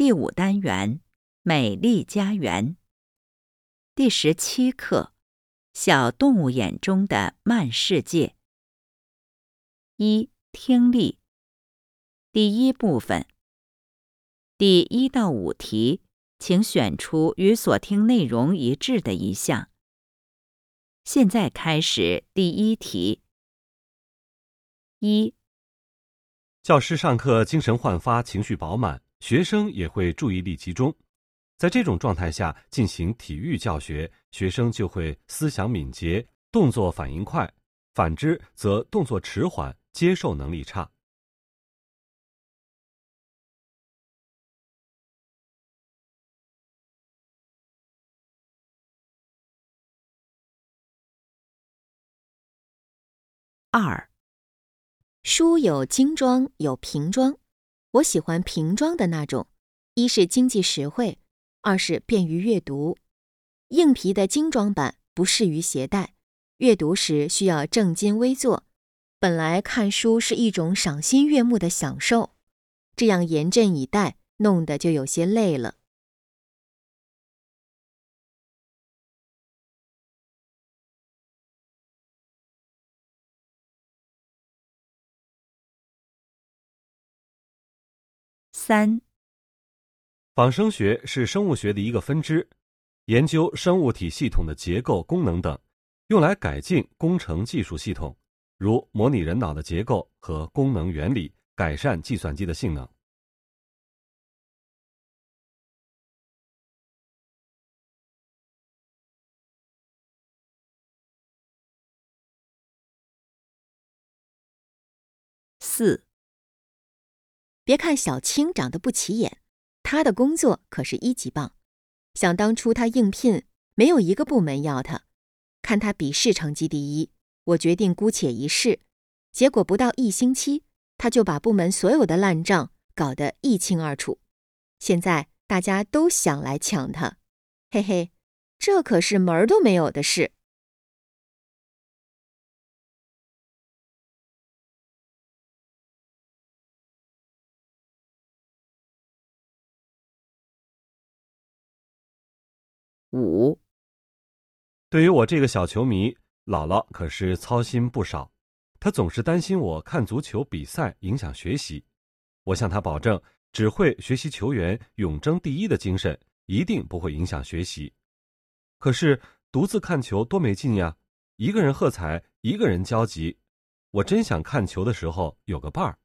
第五单元，美丽家园。第十七课，小动物眼中的慢世界。一、听力。第一部分。第一到五题，请选出与所听内容一致的一项。现在开始第一题。一、教师上课精神焕发，情绪饱满。学生也会注意力集中，在这种状态下进行体育教学，学生就会思想敏捷、动作反应快；反之，则动作迟缓、接受能力差。二，书有精装，有平装。我喜欢瓶装的那种，一是经济实惠，二是便于阅读。硬皮的精装版不适于携带，阅读时需要正襟危坐。本来看书是一种赏心悦目的享受，这样严阵以待，弄得就有些累了。三，仿生学是生物学的一个分支，研究生物体系统的结构、功能等，用来改进工程技术系统，如模拟人脑的结构和功能原理，改善计算机的性能。四。别看小青长得不起眼，他的工作可是一级棒。想当初他应聘，没有一个部门要他。看他笔试成绩第一，我决定姑且一试。结果不到一星期，他就把部门所有的烂账搞得一清二楚。现在大家都想来抢他，嘿嘿，这可是门儿都没有的事。五，对于我这个小球迷，姥姥可是操心不少。她总是担心我看足球比赛影响学习。我向她保证，只会学习球员勇争第一的精神，一定不会影响学习。可是独自看球多没劲呀！一个人喝彩，一个人焦急。我真想看球的时候有个伴儿。